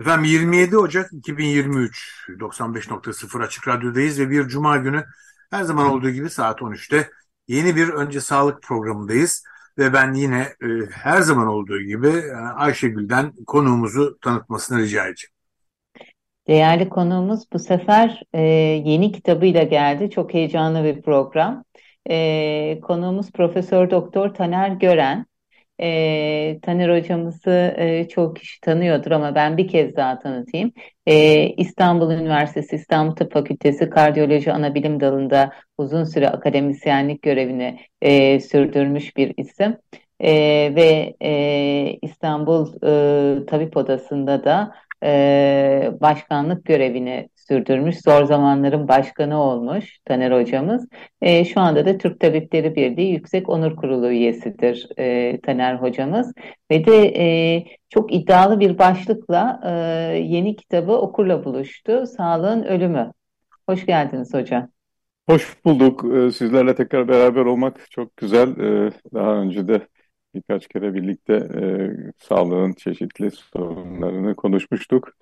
Efendim 27 Ocak 2023 95.0 Açık Radyo'dayız ve bir Cuma günü her zaman olduğu gibi saat 13'te yeni bir Önce Sağlık programındayız. Ve ben yine e, her zaman olduğu gibi e, Ayşegül'den konuğumuzu tanıtmasını rica edeceğim. Değerli konuğumuz bu sefer e, yeni kitabıyla geldi. Çok heyecanlı bir program. E, konuğumuz Profesör Doktor Taner Gören. E, Taner hocamızı e, çok kişi tanıyordur ama ben bir kez daha tanıtayım. E, İstanbul Üniversitesi İstanbul Tıp Fakültesi Kardiyoloji Anabilim Dalı'nda uzun süre akademisyenlik görevini e, sürdürmüş bir isim. E, ve e, İstanbul e, Tabip Odası'nda da e, başkanlık görevini sürdürmüş. Zor zamanların başkanı olmuş Taner hocamız. E, şu anda da Türk Tabipleri Birliği Yüksek Onur Kurulu üyesidir e, Taner hocamız. Ve de e, çok iddialı bir başlıkla e, yeni kitabı okurla buluştu. Sağlığın Ölümü. Hoş geldiniz hocam. Hoş bulduk. Sizlerle tekrar beraber olmak çok güzel. Daha önce de birkaç kere birlikte e, sağlığın çeşitli sorunlarını konuşmuştuk.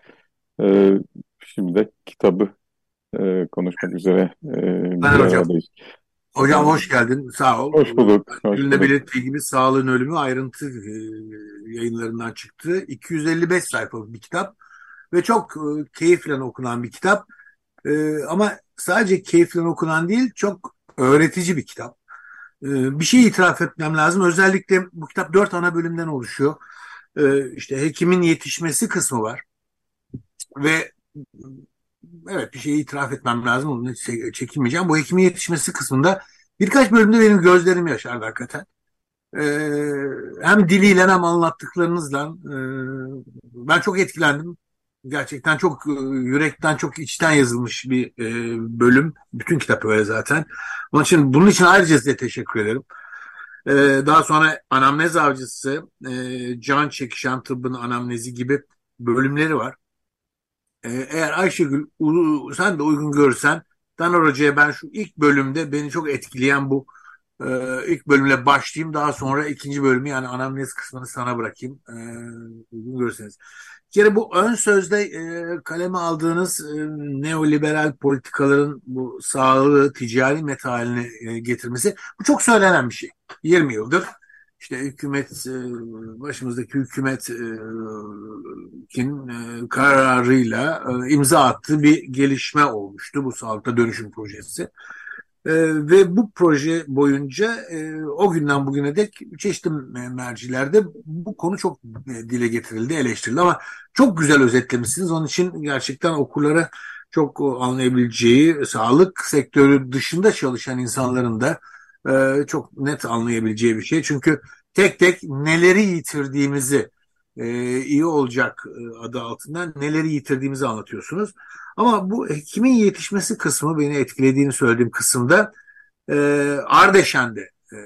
E, şimdi kitabı e, konuşmak üzere e, bir hocam. Hocam hoş geldin. Sağ ol. Hoş bulduk. Hoş Ünlü belirttiği gibi Sağlığın Ölümü ayrıntı e, yayınlarından çıktı. 255 sayfalık bir kitap ve çok e, keyifle okunan bir kitap. E, ama sadece keyifle okunan değil, çok öğretici bir kitap. Ee, bir şey itiraf etmem lazım. Özellikle bu kitap dört ana bölümden oluşuyor. Ee, işte hekimin yetişmesi kısmı var. Ve evet bir şeyi itiraf etmem lazım. Onu çekinmeyeceğim. Bu hekimin yetişmesi kısmında birkaç bölümde benim gözlerim yaşardı hakikaten. Ee, hem diliyle hem anlattıklarınızla ben çok etkilendim. Gerçekten çok yürekten çok içten yazılmış bir bölüm. Bütün kitap öyle zaten. Onun için bunun için ayrıca size teşekkür ederim. Ee, daha sonra anamnez avcısı, e, can çekişen tıbbın anamnezi gibi bölümleri var. Ee, eğer Ayşegül sen de uygun görürsen Taner Hoca'ya ben şu ilk bölümde beni çok etkileyen bu e, ilk bölümle başlayayım. Daha sonra ikinci bölümü yani anamnez kısmını sana bırakayım. E, uygun görürseniz kere bu ön sözde e, kaleme aldığınız e, neoliberal politikaların bu sağlığı ticari meta haline e, getirmesi bu çok söylenen bir şey. 20 yıldır işte hükümet e, başımızdaki hükümetin e, kararıyla e, imza attığı bir gelişme olmuştu bu sağlıkta dönüşüm projesi. Ve bu proje boyunca o günden bugüne dek çeşitli mercilerde bu konu çok dile getirildi, eleştirildi ama çok güzel özetlemişsiniz. Onun için gerçekten okurlara çok anlayabileceği, sağlık sektörü dışında çalışan insanların da e, çok net anlayabileceği bir şey. Çünkü tek tek neleri yitirdiğimizi e, iyi olacak e, adı altında neleri yitirdiğimizi anlatıyorsunuz. Ama bu hekimin yetişmesi kısmı beni etkilediğini söylediğim kısımda e, Ardeşen'de e,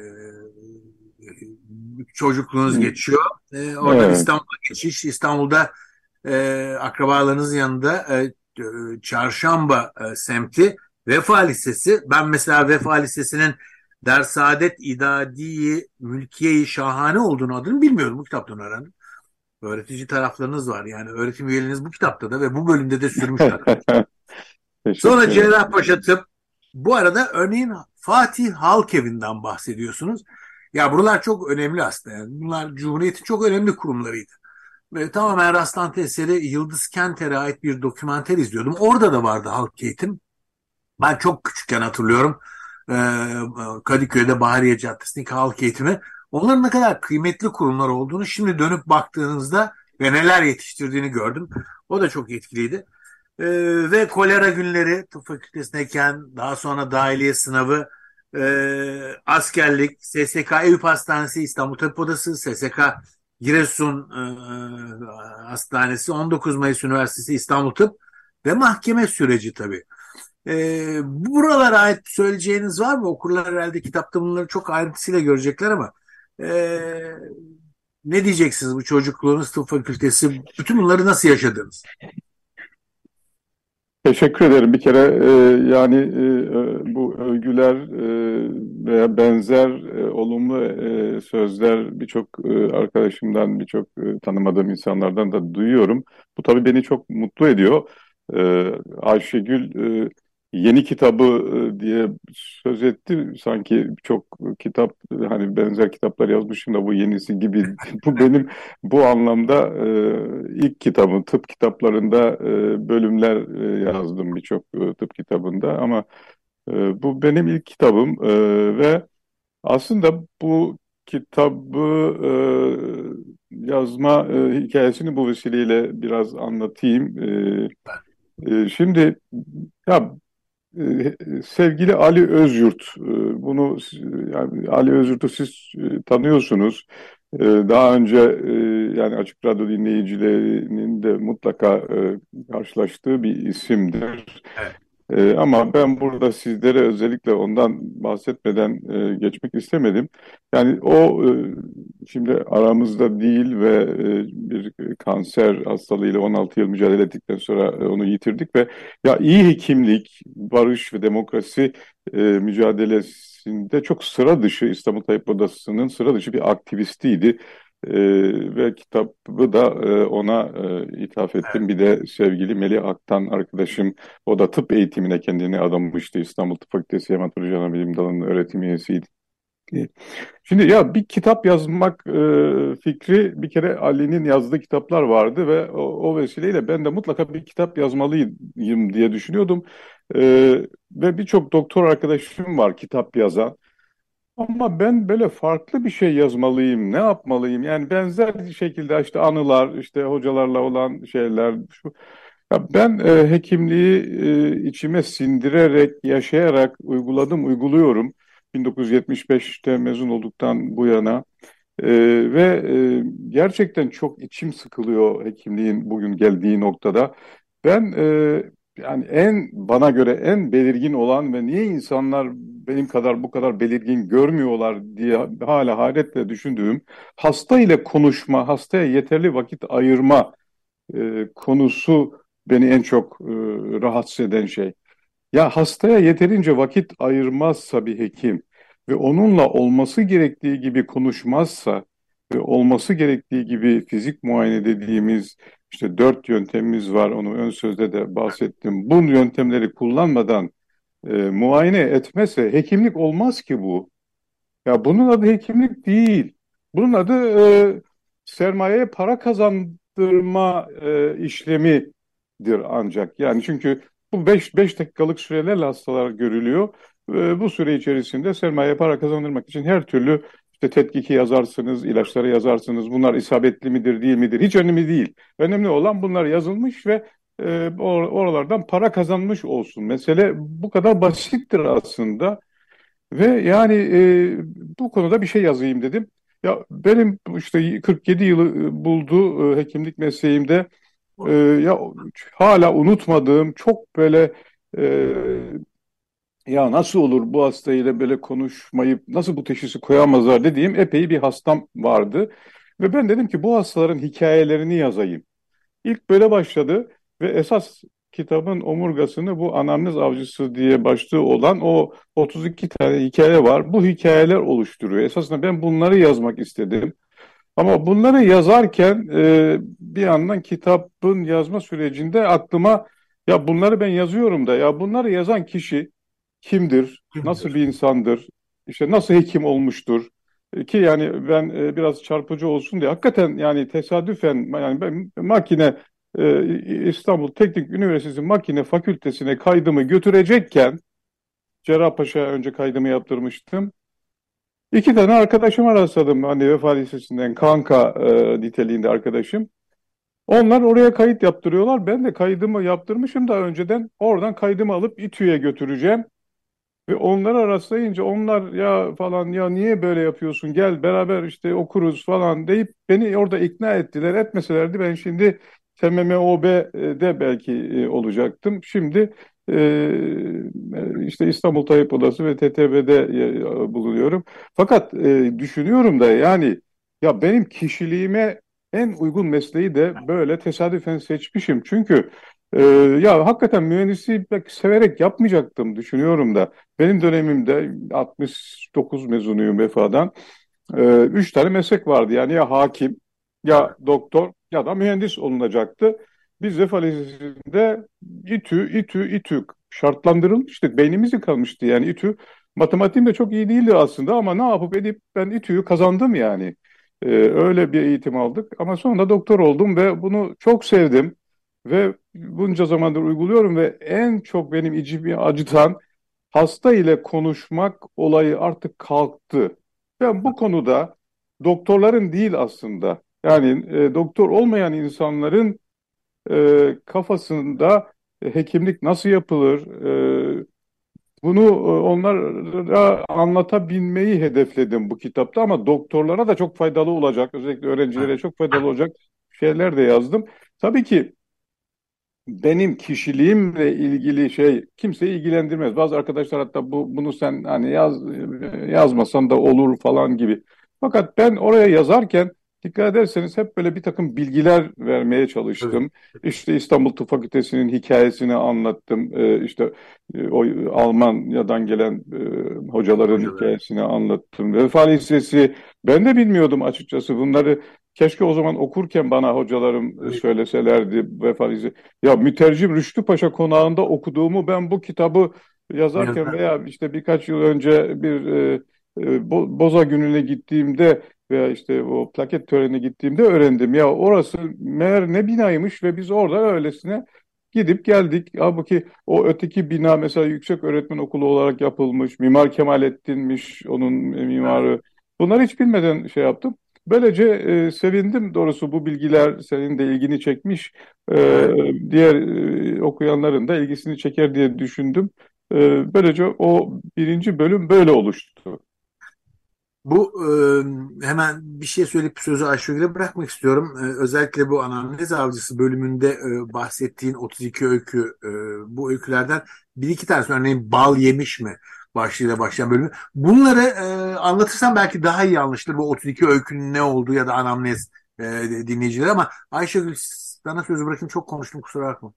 çocukluğunuz hmm. geçiyor. E, orada evet. İstanbul'a geçiş. İstanbul'da e, akrabalarınız yanında e, Çarşamba e, semti Vefa Lisesi. Ben mesela Vefa Lisesi'nin Dersaadet İdadi Mülkiye-i Şahane olduğunu adını bilmiyorum. Bu kitaptan öğrendim öğretici taraflarınız var. Yani öğretim üyeleriniz bu kitapta da ve bu bölümde de sürmüşler. Sonra Cerrahpaşa Tıp. Bu arada örneğin Fatih Halkevi'nden bahsediyorsunuz. Ya buralar çok önemli aslında. Yani bunlar Cumhuriyet'in çok önemli kurumlarıydı. Ve tamamen rastlantı eseri Yıldız Kenter'e ait bir dokümanter izliyordum. Orada da vardı halk eğitim. Ben çok küçükken hatırlıyorum. Kadıköy'de Bahariye Caddesi'ndeki halk eğitimi. Onların ne kadar kıymetli kurumlar olduğunu şimdi dönüp baktığınızda ve neler yetiştirdiğini gördüm. O da çok etkiliydi. Ee, ve kolera günleri tıp fakültesindeyken daha sonra dahiliye sınavı, e, askerlik, SSK Eyüp Hastanesi, İstanbul Tıp Odası, SSK Giresun e, Hastanesi, 19 Mayıs Üniversitesi İstanbul Tıp ve mahkeme süreci tabii. E, buralara ait söyleyeceğiniz var mı? Okurlar herhalde kitapta bunları çok ayrıntısıyla görecekler ama e, ne diyeceksiniz bu çocukluğunuz tıp fakültesi? Bütün bunları nasıl yaşadınız? Teşekkür ederim. Bir kere e, yani e, bu övgüler e, veya benzer e, olumlu e, sözler birçok e, arkadaşımdan, birçok e, tanımadığım insanlardan da duyuyorum. Bu tabii beni çok mutlu ediyor. E, Ayşegül e, yeni kitabı e, diye söz etti. Sanki çok kitap hani benzer kitaplar yazmışım da bu yenisi gibi. bu benim bu anlamda e, ilk kitabım. Tıp kitaplarında e, bölümler yazdım birçok tıp kitabında ama bu benim ilk kitabım ve aslında bu kitabı yazma hikayesini bu vesileyle biraz anlatayım. Şimdi ya sevgili Ali Özyurt, e, bunu yani Ali Özyurt'u siz e, tanıyorsunuz. Ee, daha önce e, yani Açık Radyo dinleyicilerinin de mutlaka karşılaştığı bir isimdir. Evet. E, ama ben burada sizlere özellikle ondan bahsetmeden e, geçmek istemedim. Yani o e, şimdi aramızda değil ve e, bir kanser hastalığıyla 16 yıl mücadele ettikten sonra e, onu yitirdik ve ya iyi hekimlik, barış ve demokrasi e, mücadelesinde çok sıra dışı İstanbul Tabip Odası'nın sıra dışı bir aktivistiydi. E, ve kitabı da e, ona e, ithaf ettim. Bir de sevgili Melih Aktan arkadaşım, o da tıp eğitimine kendini adamıştı. İstanbul Tıp Fakültesi Hematoloji Anabilim Dalı'nın öğretim üyesiydi. Şimdi ya bir kitap yazmak e, fikri bir kere Ali'nin yazdığı kitaplar vardı ve o, o vesileyle ben de mutlaka bir kitap yazmalıyım diye düşünüyordum. E, ve birçok doktor arkadaşım var kitap yazan. Ama ben böyle farklı bir şey yazmalıyım, ne yapmalıyım? Yani benzer şekilde işte anılar, işte hocalarla olan şeyler. Şu. Ya ben e, hekimliği e, içime sindirerek, yaşayarak uyguladım, uyguluyorum. 1975'te mezun olduktan bu yana. E, ve e, gerçekten çok içim sıkılıyor hekimliğin bugün geldiği noktada. Ben e, yani en bana göre en belirgin olan ve niye insanlar benim kadar bu kadar belirgin görmüyorlar diye hala hayretle düşündüğüm hasta ile konuşma, hastaya yeterli vakit ayırma e, konusu beni en çok e, rahatsız eden şey. Ya hastaya yeterince vakit ayırmazsa bir hekim ve onunla olması gerektiği gibi konuşmazsa ve olması gerektiği gibi fizik muayene dediğimiz işte dört yöntemimiz var, onu ön sözde de bahsettim. Bu yöntemleri kullanmadan e, muayene etmese hekimlik olmaz ki bu. Ya bunun adı hekimlik değil. Bunun adı e, sermayeye para kazandırma e, işlemidir ancak. Yani çünkü bu 5 5 dakikalık sürelerle hastalar görülüyor. E, bu süre içerisinde sermaye para kazandırmak için her türlü işte tetkiki yazarsınız, ilaçları yazarsınız. Bunlar isabetli midir, değil midir? Hiç önemli değil. Önemli olan bunlar yazılmış ve e, oralardan para kazanmış olsun. Mesele bu kadar basittir aslında. Ve yani e, bu konuda bir şey yazayım dedim. Ya benim işte 47 yılı e, buldu e, hekimlik mesleğimde e, ya hala unutmadığım çok böyle e, ya nasıl olur bu hastayla böyle konuşmayıp nasıl bu teşhisi koyamazlar dediğim epey bir hastam vardı. Ve ben dedim ki bu hastaların hikayelerini yazayım. İlk böyle başladı ve esas kitabın omurgasını bu anamnez avcısı diye başlığı olan o 32 tane hikaye var. Bu hikayeler oluşturuyor. Esasında ben bunları yazmak istedim. Ama bunları yazarken e, bir yandan kitabın yazma sürecinde aklıma ya bunları ben yazıyorum da ya bunları yazan kişi kimdir, kimdir? nasıl bir insandır, işte nasıl hekim olmuştur e, ki yani ben e, biraz çarpıcı olsun diye hakikaten yani tesadüfen yani ben makine e, İstanbul Teknik Üniversitesi Makine Fakültesine kaydımı götürecekken Cerrahpaşa önce kaydımı yaptırmıştım. İki tane arkadaşıma rastladım hani Vefa Lisesi'nden kanka e, niteliğinde arkadaşım. Onlar oraya kayıt yaptırıyorlar. Ben de kaydımı yaptırmışım daha önceden. Oradan kaydımı alıp İTÜ'ye götüreceğim. Ve onlara rastlayınca onlar ya falan ya niye böyle yapıyorsun gel beraber işte okuruz falan deyip beni orada ikna ettiler. Etmeselerdi ben şimdi TMMOB'de belki e, olacaktım. Şimdi e, işte İstanbul Tabip Odası ve TTB'de e, bulunuyorum. Fakat düşünüyorum da yani ya benim kişiliğime en uygun mesleği de böyle tesadüfen seçmişim. Çünkü ee, ya hakikaten mühendisliği pek severek yapmayacaktım düşünüyorum da. Benim dönemimde 69 mezunuyum vefadan. Ee, üç tane meslek vardı yani ya hakim ya doktor ya da mühendis olunacaktı. Biz Vefa Lisesi'nde İTÜ, İTÜ, İTÜ şartlandırılmıştık. Beynimiz yıkanmıştı yani İTÜ. Matematiğim de çok iyi değildi aslında ama ne yapıp edip ben İTÜ'yü kazandım yani. Ee, öyle bir eğitim aldık ama sonra doktor oldum ve bunu çok sevdim. Ve bunca zamandır uyguluyorum ve en çok benim içimi acıtan hasta ile konuşmak olayı artık kalktı. Ben bu konuda doktorların değil aslında yani e, doktor olmayan insanların e, kafasında e, hekimlik nasıl yapılır e, bunu e, onlara anlatabilmeyi hedefledim bu kitapta ama doktorlara da çok faydalı olacak özellikle öğrencilere çok faydalı olacak şeyler de yazdım. Tabii ki benim kişiliğimle ilgili şey kimseyi ilgilendirmez. Bazı arkadaşlar hatta bu bunu sen hani yaz yazmasan da olur falan gibi. Fakat ben oraya yazarken dikkat ederseniz hep böyle bir takım bilgiler vermeye çalıştım. Evet. İşte İstanbul Tıp Fakültesi'nin hikayesini anlattım. Ee, işte e, o Almanya'dan gelen e, hocaların Hocalar. hikayesini anlattım. Vefa Lisesi ben de bilmiyordum açıkçası bunları Keşke o zaman okurken bana hocalarım evet. söyleselerdi vefalizi. Ya mütercim Rüştü Paşa konağında okuduğumu ben bu kitabı yazarken veya işte birkaç yıl önce bir e, e, Boza gününe gittiğimde veya işte o plaket törenine gittiğimde öğrendim. Ya orası meğer ne binaymış ve biz orada öylesine gidip geldik. Halbuki o öteki bina mesela yüksek öğretmen okulu olarak yapılmış. Mimar Kemalettin'miş onun mimarı. Bunları hiç bilmeden şey yaptım. Böylece e, sevindim doğrusu bu bilgiler senin de ilgini çekmiş. E, diğer e, okuyanların da ilgisini çeker diye düşündüm. E, böylece o birinci bölüm böyle oluştu. Bu e, hemen bir şey söyleyip sözü Ayşegül'e bırakmak istiyorum. E, özellikle bu anamnez avcısı bölümünde e, bahsettiğin 32 öykü e, bu öykülerden bir iki tanesi örneğin bal yemiş mi? Başlığıyla başlayan bölümü. Bunları e, anlatırsam belki daha iyi anlaşılır bu 32 öykünün ne olduğu ya da anamnez e, dinleyicileri ama Ayşegül sana sözü bırakayım çok konuştum kusura bakma.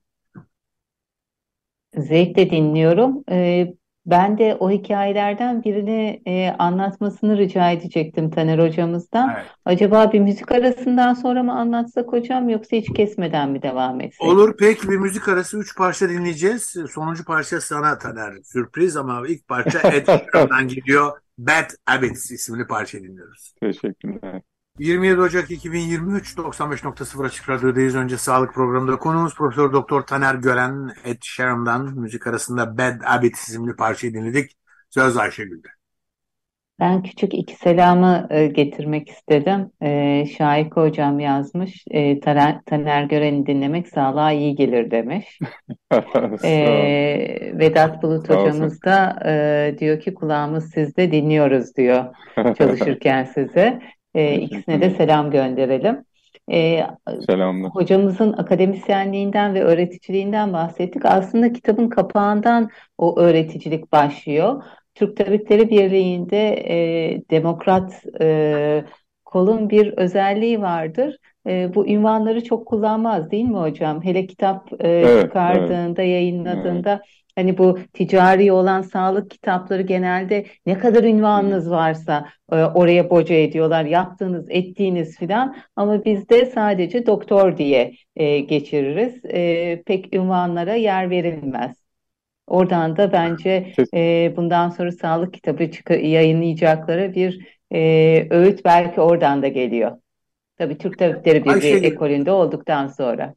Zevkle dinliyorum. Ee, ben de o hikayelerden birini e, anlatmasını rica edecektim Taner hocamızdan. Evet. Acaba bir müzik arasından sonra mı anlatsak hocam yoksa hiç kesmeden mi devam etsek? Olur peki bir müzik arası üç parça dinleyeceğiz. Sonuncu parça sana Taner sürpriz ama ilk parça Ed Sheeran'dan gidiyor. Bad Habits isimli parça dinliyoruz. Teşekkürler. 27 Ocak 2023 95.0 Açık Radyo'dayız. Önce sağlık programında konuğumuz Profesör Doktor Taner Gören Ed Sheeran'dan müzik arasında Bad Habit isimli parçayı dinledik. Söz Ayşegül'de. Ben küçük iki selamı e, getirmek istedim. E, Şahika hocam yazmış. E, Taner, Taner Gören'i dinlemek sağlığa iyi gelir demiş. e, Vedat Bulut hocamız da e, diyor ki kulağımız sizde dinliyoruz diyor çalışırken size. E, ikisine de selam gönderelim. E, Selamlar. Hocamızın akademisyenliğinden ve öğreticiliğinden bahsettik. Aslında kitabın kapağından o öğreticilik başlıyor. Türk Tabipleri Birliği'nde e, demokrat e, kolun bir özelliği vardır. E, bu ünvanları çok kullanmaz değil mi hocam? Hele kitap e, evet, çıkardığında, evet. yayınladığında evet. Hani bu ticari olan sağlık kitapları genelde ne kadar ünvanınız varsa e, oraya boca ediyorlar. Yaptığınız, ettiğiniz filan ama bizde sadece doktor diye e, geçiririz. E, pek ünvanlara yer verilmez. Oradan da bence e, bundan sonra sağlık kitabı çıkı, yayınlayacakları bir e, öğüt belki oradan da geliyor. Tabii Türk Tabipleri Birliği ekolünde olduktan sonra.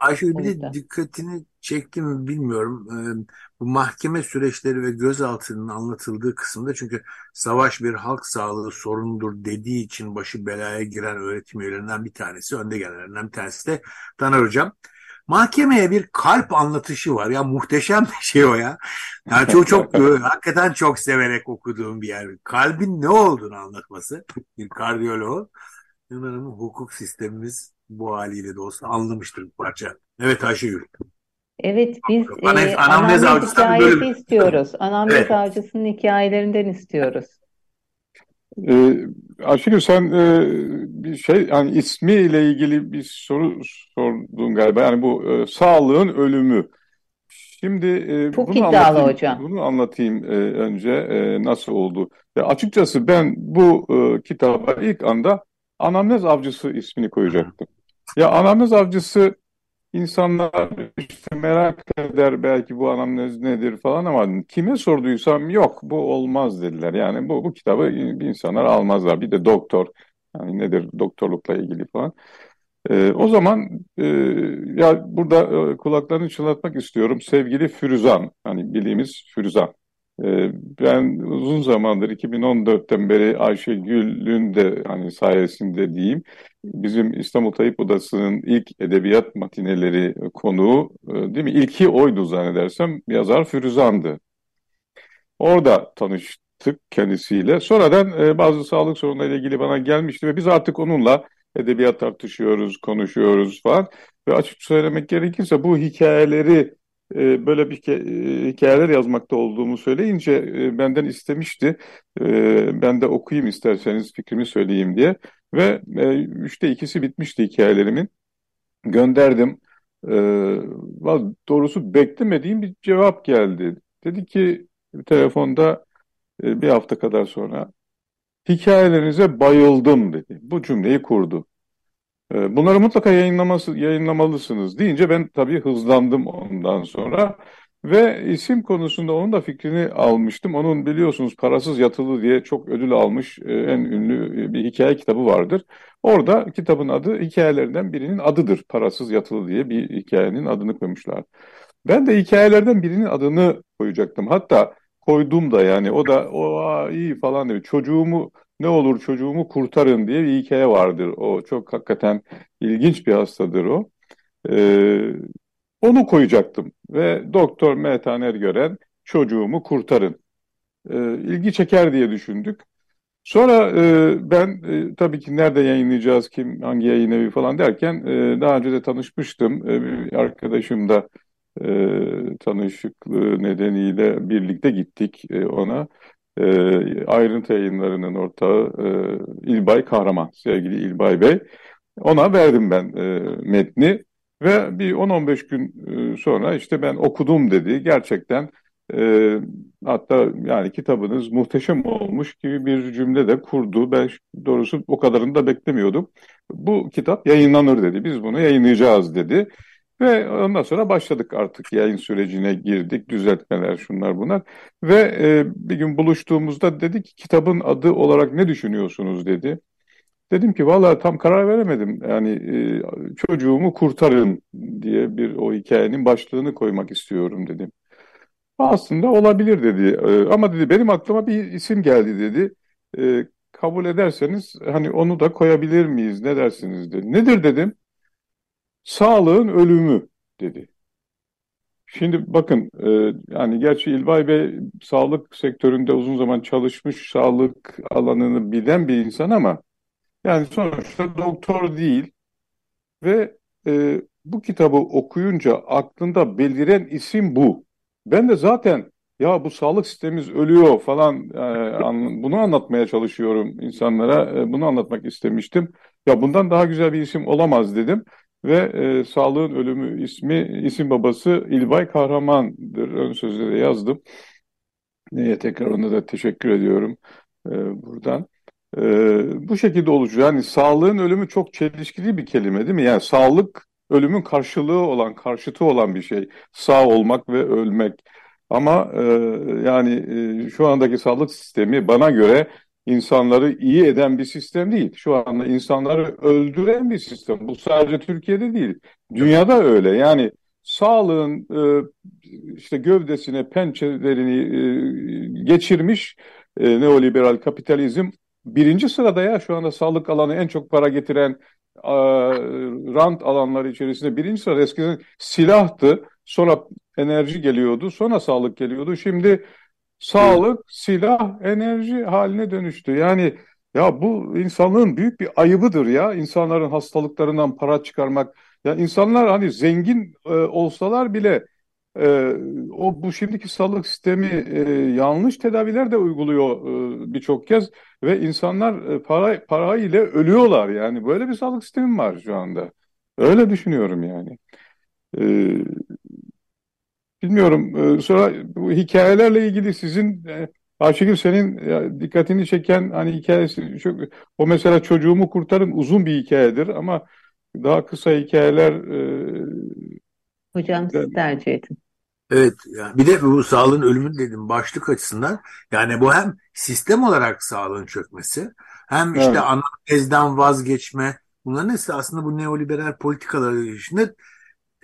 Ayşe bir de dikkatini çekti mi bilmiyorum. Ee, bu mahkeme süreçleri ve gözaltının anlatıldığı kısımda çünkü savaş bir halk sağlığı sorunudur dediği için başı belaya giren öğretim üyelerinden bir tanesi, önde gelenlerinden bir tanesi de Taner Hocam. mahkemeye bir kalp anlatışı var. Ya muhteşem bir şey o ya. Yani çok çok hakikaten çok severek okuduğum bir yer. Kalbin ne olduğunu anlatması bir kardiyoloğun. Umarım hukuk sistemimiz bu haliyle de olsa anlamıştır bir parça. Evet Ayşegül. Evet biz Bana, e, anamnez, hikayesi bölüm. istiyoruz. Anamnez evet. avcısının hikayelerinden istiyoruz. Ee, Ayşegül sen e, bir şey yani ismiyle ilgili bir soru sordun galiba. Yani bu e, sağlığın ölümü. Şimdi e, Çok bunu iddialı anlatayım, hocam. Bunu anlatayım e, önce e, nasıl oldu. Ya açıkçası ben bu e, kitaba ilk anda Anamnez Avcısı ismini koyacaktım. Ya Anamnez Avcısı insanlar işte merak eder belki bu anamnez nedir falan ama kime sorduysam yok bu olmaz dediler. Yani bu, bu kitabı insanlar almazlar. Bir de doktor yani nedir doktorlukla ilgili falan. Ee, o zaman e, ya burada e, kulaklarını çınlatmak istiyorum. Sevgili Firuzan, hani bildiğimiz Firuzan. Ee, ben uzun zamandır 2014'ten beri Ayşegül'ün de hani sayesinde diyeyim bizim İstanbul Tayyip Odası'nın ilk edebiyat matineleri konuğu e, değil mi? İlki oydu zannedersem yazar Firuzan'dı. Orada tanıştık kendisiyle. Sonradan e, bazı sağlık sorunlarıyla ilgili bana gelmişti ve biz artık onunla edebiyat tartışıyoruz, konuşuyoruz falan. Ve açık söylemek gerekirse bu hikayeleri e, böyle bir hikayeler yazmakta olduğumu söyleyince benden istemişti. Ben de okuyayım isterseniz fikrimi söyleyeyim diye. Ve üçte ikisi bitmişti hikayelerimin. Gönderdim. Doğrusu beklemediğim bir cevap geldi. Dedi ki telefonda bir hafta kadar sonra hikayelerinize bayıldım dedi. Bu cümleyi kurdu. Ee, bunları mutlaka yayınlaması, yayınlamalısınız deyince ben tabii hızlandım ondan sonra. Ve isim konusunda onun da fikrini almıştım. Onun biliyorsunuz Parasız Yatılı diye çok ödül almış e, en ünlü e, bir hikaye kitabı vardır. Orada kitabın adı hikayelerinden birinin adıdır. Parasız Yatılı diye bir hikayenin adını koymuşlar. Ben de hikayelerden birinin adını koyacaktım. Hatta koydum da yani o da o iyi falan diyor. Çocuğumu ne olur çocuğumu kurtarın diye bir hikaye vardır. O çok hakikaten ilginç bir hastadır o. Ee, onu koyacaktım ve Doktor Mehtaner Gören çocuğumu kurtarın. Ee, ilgi çeker diye düşündük. Sonra e, ben e, tabii ki nerede yayınlayacağız, kim, hangi yayın evi falan derken e, daha önce de tanışmıştım. E, bir arkadaşım da e, tanışıklığı nedeniyle birlikte gittik e, ona e, ayrıntı yayınlarının ortağı e, İlbay Kahraman, sevgili İlbay Bey. Ona verdim ben e, metni ve bir 10-15 gün e, sonra işte ben okudum dedi. Gerçekten e, hatta yani kitabınız muhteşem olmuş gibi bir cümle de kurdu. Ben doğrusu o kadarını da beklemiyordum. Bu kitap yayınlanır dedi. Biz bunu yayınlayacağız dedi. Ve ondan sonra başladık artık yayın sürecine girdik, düzeltmeler şunlar bunlar. Ve e, bir gün buluştuğumuzda dedi ki kitabın adı olarak ne düşünüyorsunuz dedi. Dedim ki vallahi tam karar veremedim. Yani e, çocuğumu kurtarın diye bir o hikayenin başlığını koymak istiyorum dedim. Aslında olabilir dedi. E, ama dedi benim aklıma bir isim geldi dedi. E, kabul ederseniz hani onu da koyabilir miyiz ne dersiniz dedi. Nedir dedim. Sağlığın ölümü dedi. Şimdi bakın e, yani gerçi İlbay Bey sağlık sektöründe uzun zaman çalışmış sağlık alanını bilen bir insan ama yani sonuçta doktor değil ve e, bu kitabı okuyunca aklında beliren isim bu. Ben de zaten ya bu sağlık sistemimiz ölüyor falan e, bunu anlatmaya çalışıyorum insanlara. E, bunu anlatmak istemiştim. Ya bundan daha güzel bir isim olamaz dedim ve e, Sağlığın Ölümü ismi isim babası İlbay Kahraman'dır. Ön sözde de yazdım. Neye tekrar ona da teşekkür ediyorum e, buradan. E, bu şekilde olacak. Yani sağlığın ölümü çok çelişkili bir kelime değil mi? Yani sağlık ölümün karşılığı olan, karşıtı olan bir şey. Sağ olmak ve ölmek. Ama e, yani e, şu andaki sağlık sistemi bana göre insanları iyi eden bir sistem değil. Şu anda insanları öldüren bir sistem. Bu sadece Türkiye'de değil. Dünyada öyle. Yani sağlığın e, işte gövdesine pençelerini e, geçirmiş e, neoliberal kapitalizm birinci sırada ya şu anda sağlık alanı en çok para getiren rant alanları içerisinde birinci sırada eskiden silahtı, sonra enerji geliyordu, sonra sağlık geliyordu. Şimdi sağlık, silah, enerji haline dönüştü. Yani ya bu insanlığın büyük bir ayıbıdır ya. İnsanların hastalıklarından para çıkarmak. Ya insanlar hani zengin e, olsalar bile e, o bu şimdiki sağlık sistemi e, yanlış tedaviler de uyguluyor e, birçok kez ve insanlar e, para para ile ölüyorlar yani böyle bir sağlık sistemi var şu anda. Öyle düşünüyorum yani. E, bilmiyorum. E, sonra bu hikayelerle ilgili sizin e, Ayşegül senin ya, dikkatini çeken hani hikayesi çok o mesela çocuğumu kurtarın uzun bir hikayedir ama daha kısa hikayeler e, Hocam siz tercih edin. Evet, yani bir de bu sağlığın ölümü dedim başlık açısından yani bu hem sistem olarak sağlığın çökmesi hem işte evet. ana tezden vazgeçme bunların hepsi aslında bu neoliberal politikalar içinde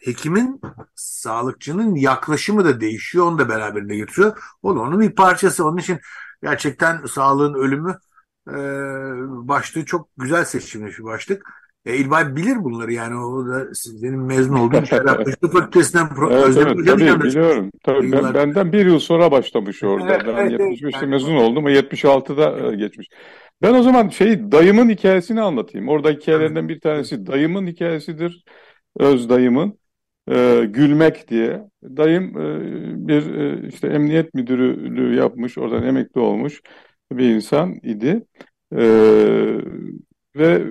hekimin, sağlıkçının yaklaşımı da değişiyor. Onu da beraberinde getiriyor. O da onun bir parçası. Onun için gerçekten sağlığın ölümü e, başlığı çok güzel seçilmiş bir başlık. E, İlbay bilir bunları yani o da senin mezun olduğun Cerrahpaşa Fakültesinden evet, evet, tabii biliyorum. Tabii, ben, benden bir yıl sonra başlamış orada. Evet, ben evet, 75'te evet, mezun oldum ama 76'da geçmiş. Ben o zaman şey dayımın hikayesini anlatayım. Orada hikayelerinden bir tanesi dayımın hikayesidir. Öz dayımın e, gülmek diye. Dayım e, bir e, işte emniyet müdürlüğü yapmış, oradan emekli olmuş bir insan idi. E, ve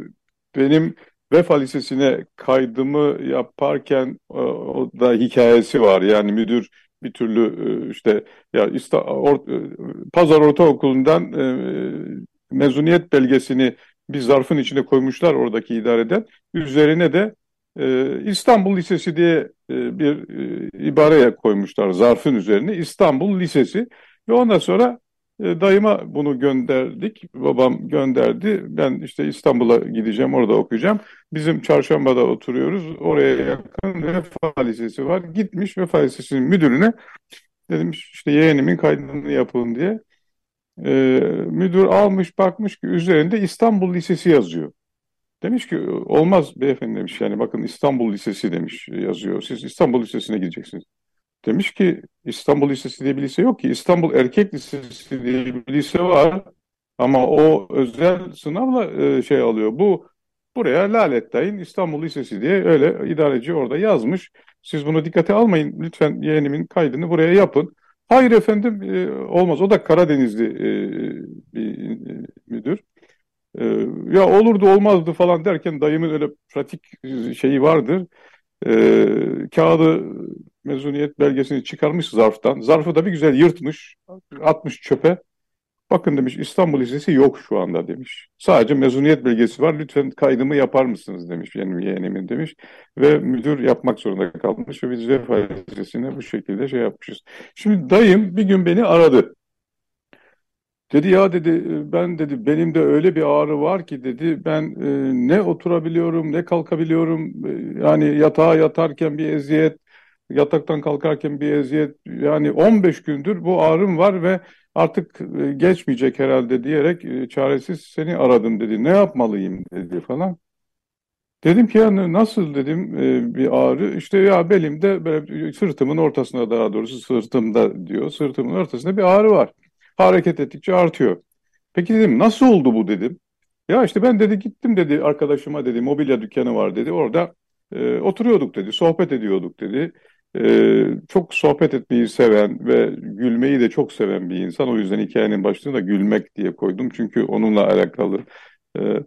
benim Vefa Lisesi'ne kaydımı yaparken e, o da hikayesi var. Yani müdür bir türlü e, işte ya İsta, or, e, Pazar Ortaokulu'ndan e, mezuniyet belgesini bir zarfın içine koymuşlar oradaki idareden. Üzerine de e, İstanbul Lisesi diye e, bir e, ibareye koymuşlar zarfın üzerine İstanbul Lisesi ve ondan sonra dayıma bunu gönderdik. Babam gönderdi. Ben işte İstanbul'a gideceğim, orada okuyacağım. Bizim çarşambada oturuyoruz. Oraya yakın Vefa Lisesi var. Gitmiş Vefa Lisesi'nin müdürüne dedim işte yeğenimin kaydını yapın diye. E, müdür almış bakmış ki üzerinde İstanbul Lisesi yazıyor. Demiş ki olmaz beyefendi demiş yani bakın İstanbul Lisesi demiş yazıyor. Siz İstanbul Lisesi'ne gideceksiniz. Demiş ki İstanbul Lisesi diye bir lise yok ki. İstanbul Erkek Lisesi diye bir lise var. Ama o özel sınavla e, şey alıyor. Bu buraya Lalettay'ın İstanbul Lisesi diye öyle idareci orada yazmış. Siz bunu dikkate almayın. Lütfen yeğenimin kaydını buraya yapın. Hayır efendim e, olmaz. O da Karadenizli e, bir e, müdür. E, ya olurdu olmazdı falan derken dayımın öyle pratik şeyi vardır. E, kağıdı mezuniyet belgesini çıkarmış zarftan. Zarfı da bir güzel yırtmış, atmış çöpe. Bakın demiş İstanbul Lisesi yok şu anda demiş. Sadece mezuniyet belgesi var. Lütfen kaydımı yapar mısınız demiş benim yeğenimin demiş. Ve müdür yapmak zorunda kalmış ve biz Vefa Lisesi'ne bu şekilde şey yapmışız. Şimdi dayım bir gün beni aradı. Dedi ya dedi ben dedi benim de öyle bir ağrı var ki dedi ben e, ne oturabiliyorum ne kalkabiliyorum e, yani yatağa yatarken bir eziyet yataktan kalkarken bir eziyet yani 15 gündür bu ağrım var ve artık e, geçmeyecek herhalde diyerek e, çaresiz seni aradım dedi. Ne yapmalıyım dedi falan. Dedim ki yani nasıl dedim e, bir ağrı işte ya belimde böyle sırtımın ortasında daha doğrusu sırtımda diyor sırtımın ortasında bir ağrı var. Hareket ettikçe artıyor. Peki dedim nasıl oldu bu dedim. Ya işte ben dedi gittim dedi arkadaşıma dedi mobilya dükkanı var dedi orada e, oturuyorduk dedi sohbet ediyorduk dedi. Ee, çok sohbet etmeyi seven ve gülmeyi de çok seven bir insan. O yüzden hikayenin başlığını da gülmek diye koydum. Çünkü onunla alakalı. Ee,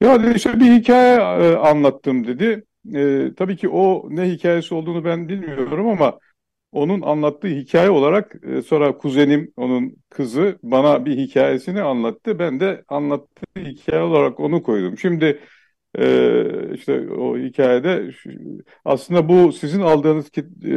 ya dedi işte bir hikaye e, anlattım dedi. Ee, tabii ki o ne hikayesi olduğunu ben bilmiyorum ama onun anlattığı hikaye olarak e, sonra kuzenim, onun kızı bana bir hikayesini anlattı. Ben de anlattığı hikaye olarak onu koydum. Şimdi ee, işte o hikayede aslında bu sizin aldığınız ki, e,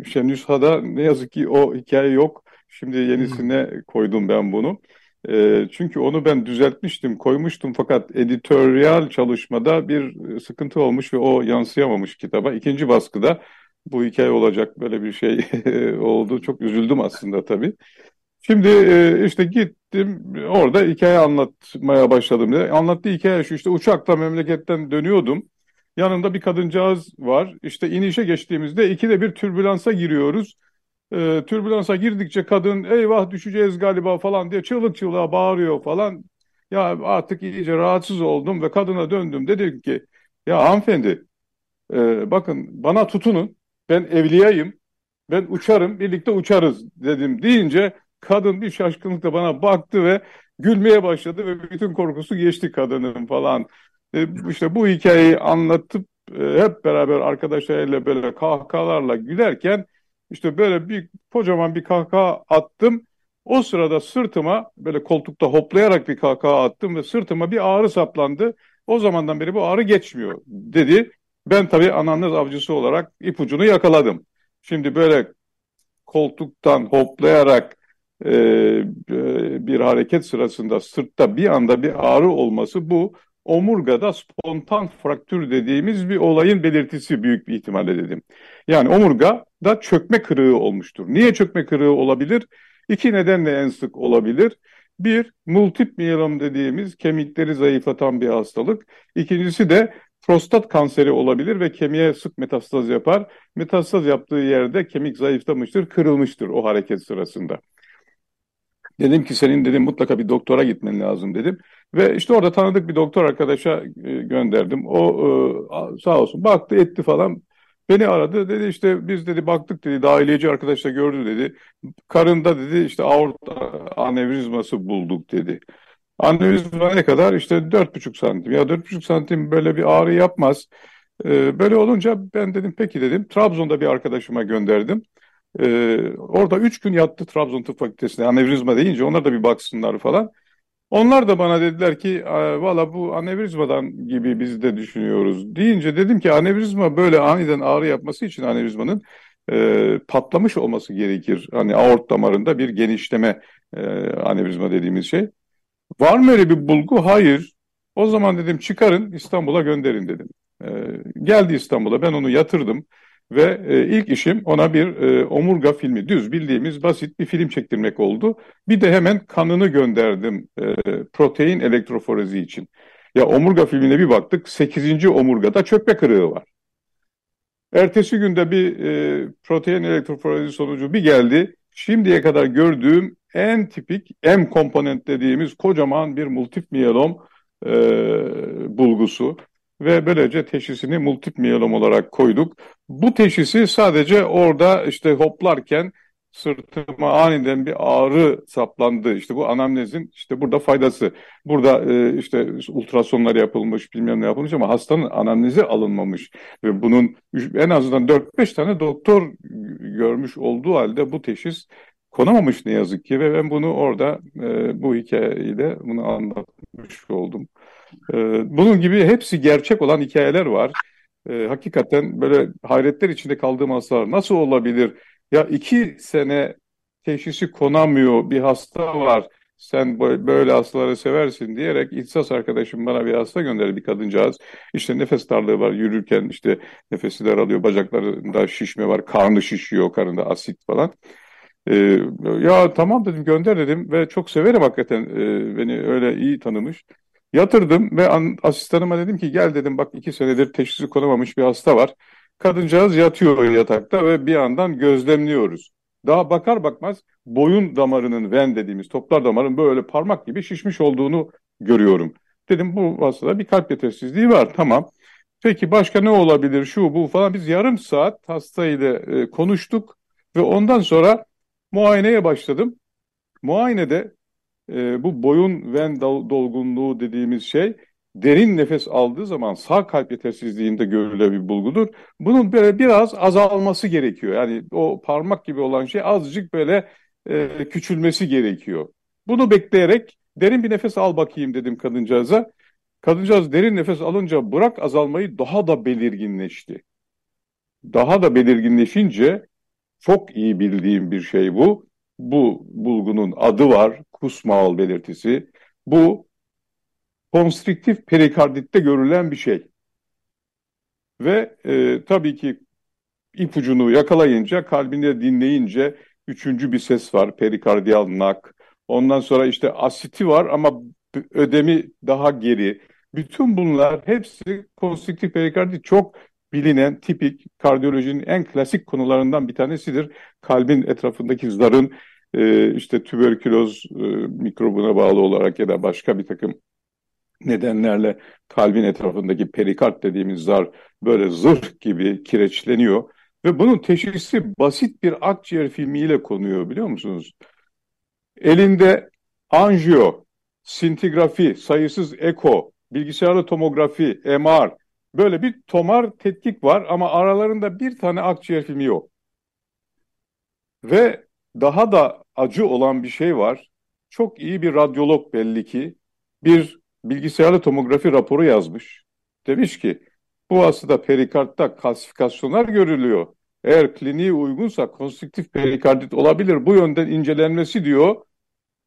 e, şey, nüshada ne yazık ki o hikaye yok. Şimdi yenisine koydum ben bunu. E, çünkü onu ben düzeltmiştim, koymuştum fakat editoryal çalışmada bir sıkıntı olmuş ve o yansıyamamış kitaba. İkinci baskıda bu hikaye olacak böyle bir şey oldu. Çok üzüldüm aslında tabii. Şimdi e, işte gittim orada hikaye anlatmaya başladım. Anlattığı hikaye şu işte uçakla memleketten dönüyordum. Yanımda bir kadıncağız var. İşte inişe geçtiğimizde ikide bir türbülansa giriyoruz. E, türbülansa girdikçe kadın eyvah düşeceğiz galiba falan diye çığlık çığlığa bağırıyor falan. Ya artık iyice rahatsız oldum ve kadına döndüm. Dedim ki ya hanımefendi e, bakın bana tutunun ben evliyayım ben uçarım birlikte uçarız dedim deyince kadın bir şaşkınlıkla bana baktı ve gülmeye başladı ve bütün korkusu geçti kadının falan. E, işte bu hikayeyi anlatıp e, hep beraber arkadaşlarıyla böyle kahkahalarla gülerken işte böyle bir kocaman bir kahkaha attım. O sırada sırtıma böyle koltukta hoplayarak bir kahkaha attım ve sırtıma bir ağrı saplandı. O zamandan beri bu ağrı geçmiyor dedi. Ben tabii ananız avcısı olarak ipucunu yakaladım. Şimdi böyle koltuktan hoplayarak e, e, bir hareket sırasında sırtta bir anda bir ağrı olması bu omurgada spontan fraktür dediğimiz bir olayın belirtisi büyük bir ihtimalle dedim. Yani omurgada çökme kırığı olmuştur. Niye çökme kırığı olabilir? İki nedenle en sık olabilir. Bir, multip miyelom dediğimiz kemikleri zayıflatan bir hastalık. İkincisi de prostat kanseri olabilir ve kemiğe sık metastaz yapar. Metastaz yaptığı yerde kemik zayıflamıştır, kırılmıştır o hareket sırasında. Dedim ki senin dedim mutlaka bir doktora gitmen lazım dedim. Ve işte orada tanıdık bir doktor arkadaşa e, gönderdim. O e, sağ olsun baktı etti falan. Beni aradı dedi işte biz dedi baktık dedi dahiliyeci arkadaşla gördü dedi. Karında dedi işte aorta anevrizması bulduk dedi. Anevrizma ne kadar? İşte dört buçuk santim. Ya dört buçuk santim böyle bir ağrı yapmaz. Ee, böyle olunca ben dedim peki dedim. Trabzon'da bir arkadaşıma gönderdim. Ee, orada üç gün yattı Trabzon Tıp Fakültesi'nde anevrizma deyince onlar da bir baksınlar falan. Onlar da bana dediler ki valla bu anevrizmadan gibi biz de düşünüyoruz deyince dedim ki anevrizma böyle aniden ağrı yapması için anevrizmanın e, patlamış olması gerekir. Hani aort damarında bir genişleme e, anevrizma dediğimiz şey. Var mı öyle bir bulgu? Hayır. O zaman dedim çıkarın İstanbul'a gönderin dedim. E, geldi İstanbul'a ben onu yatırdım. Ve e, ilk işim ona bir e, omurga filmi, düz bildiğimiz basit bir film çektirmek oldu. Bir de hemen kanını gönderdim e, protein elektroforezi için. Ya omurga filmine bir baktık, 8. omurgada çökme kırığı var. Ertesi günde bir e, protein elektroforezi sonucu bir geldi. Şimdiye kadar gördüğüm en tipik M komponent dediğimiz kocaman bir multip miyelom e, bulgusu ve böylece teşhisini multip miyelom olarak koyduk. Bu teşhisi sadece orada işte hoplarken sırtıma aniden bir ağrı saplandı. İşte bu anamnezin işte burada faydası. Burada e, işte ultrasonlar yapılmış, bilmem ne yapılmış ama hastanın anamnezi alınmamış. Ve bunun en azından 4-5 tane doktor görmüş olduğu halde bu teşhis konamamış ne yazık ki ve ben bunu orada e, bu hikayeyle bunu anlatmış oldum. E, bunun gibi hepsi gerçek olan hikayeler var. E, hakikaten böyle hayretler içinde kaldığım hastalar nasıl olabilir? Ya iki sene teşhisi konamıyor bir hasta var. Sen böyle hastaları seversin diyerek ihtisas arkadaşım bana bir hasta gönderdi bir kadıncağız. İşte nefes darlığı var yürürken işte nefesi daralıyor bacaklarında şişme var karnı şişiyor karnında asit falan. Ee, ya tamam dedim gönder dedim ve çok severim hakikaten ee, beni öyle iyi tanımış. Yatırdım ve an, asistanıma dedim ki gel dedim bak iki senedir teşhisi konamamış bir hasta var. Kadıncağız yatıyor yatakta ve bir yandan gözlemliyoruz. Daha bakar bakmaz boyun damarının ven dediğimiz toplar damarın böyle parmak gibi şişmiş olduğunu görüyorum. Dedim bu hastada bir kalp yetersizliği var tamam. Peki başka ne olabilir şu bu falan biz yarım saat hastayla e, konuştuk ve ondan sonra muayeneye başladım. Muayenede e, bu boyun ven dolgunluğu dediğimiz şey derin nefes aldığı zaman sağ kalp yetersizliğinde görülen bir bulgudur. Bunun böyle biraz azalması gerekiyor. Yani o parmak gibi olan şey azıcık böyle e, küçülmesi gerekiyor. Bunu bekleyerek derin bir nefes al bakayım dedim kadıncağıza. Kadıncağız derin nefes alınca bırak azalmayı daha da belirginleşti. Daha da belirginleşince çok iyi bildiğim bir şey bu. Bu bulgunun adı var, kusmaal belirtisi. Bu konstriktif perikarditte görülen bir şey. Ve e, tabii ki ipucunu yakalayınca, kalbinde dinleyince üçüncü bir ses var. Perikardiyal nak. Ondan sonra işte asiti var ama ödemi daha geri. Bütün bunlar hepsi konstriktif perikardit çok bilinen tipik kardiyolojinin en klasik konularından bir tanesidir. Kalbin etrafındaki zarın e, işte tüberküloz e, mikrobuna bağlı olarak ya da başka bir takım nedenlerle kalbin etrafındaki perikard dediğimiz zar böyle zırh gibi kireçleniyor. Ve bunun teşhisi basit bir akciğer filmiyle konuyor biliyor musunuz? Elinde anjiyo, sintigrafi, sayısız eko, bilgisayarlı tomografi, MR böyle bir tomar tetkik var ama aralarında bir tane akciğer filmi yok. Ve daha da acı olan bir şey var. Çok iyi bir radyolog belli ki bir bilgisayarlı tomografi raporu yazmış. Demiş ki bu hastada perikartta kalsifikasyonlar görülüyor. Eğer kliniği uygunsa konstriktif perikardit olabilir. Bu yönden incelenmesi diyor.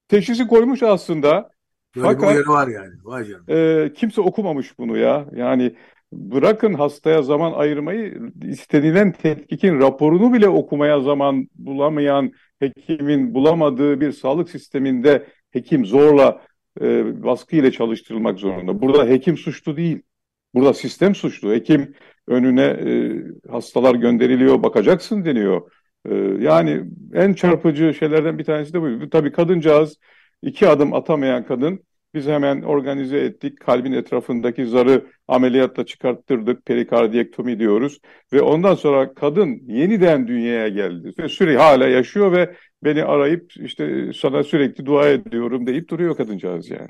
Teşhisi koymuş aslında. Böyle Fakat, var yani. Vay canım. E, kimse okumamış bunu ya. Yani bırakın hastaya zaman ayırmayı istenilen tetkikin raporunu bile okumaya zaman bulamayan hekimin bulamadığı bir sağlık sisteminde hekim zorla e, baskı ile çalıştırılmak zorunda. Burada hekim suçlu değil. Burada sistem suçlu. Hekim önüne e, hastalar gönderiliyor, bakacaksın deniyor. E, yani en çarpıcı şeylerden bir tanesi de bu. Tabii kadıncağız iki adım atamayan kadın biz hemen organize ettik. Kalbin etrafındaki zarı ameliyatla çıkarttırdık. Perikardiyektomi diyoruz. Ve ondan sonra kadın yeniden dünyaya geldi. Ve sürekli hala yaşıyor ve beni arayıp işte sana sürekli dua ediyorum deyip duruyor kadıncağız yani.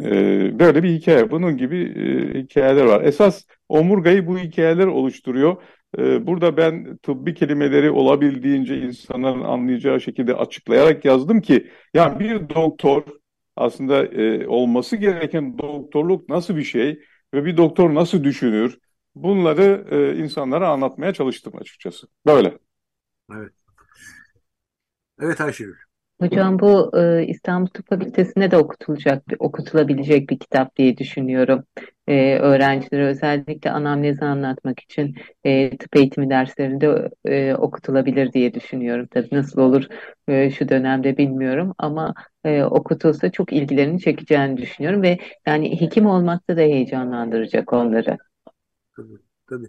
Ee, böyle bir hikaye. Bunun gibi e, hikayeler var. Esas omurgayı bu hikayeler oluşturuyor. Ee, burada ben tıbbi kelimeleri olabildiğince insanların anlayacağı şekilde açıklayarak yazdım ki yani bir doktor aslında e, olması gereken doktorluk nasıl bir şey ve bir doktor nasıl düşünür bunları e, insanlara anlatmaya çalıştım açıkçası. Böyle. Evet. Evet Ayşegül. Hocam bu e, İstanbul Tıp Fakültesi'nde de okutulacak, okutulabilecek bir kitap diye düşünüyorum. E, öğrencilere özellikle anamnezi anlatmak için e, tıp eğitimi derslerinde e, okutulabilir diye düşünüyorum. Tabii nasıl olur e, şu dönemde bilmiyorum ama e, okutulsa çok ilgilerini çekeceğini düşünüyorum ve yani hekim olmakta da heyecanlandıracak onları. Tabii. Tabii.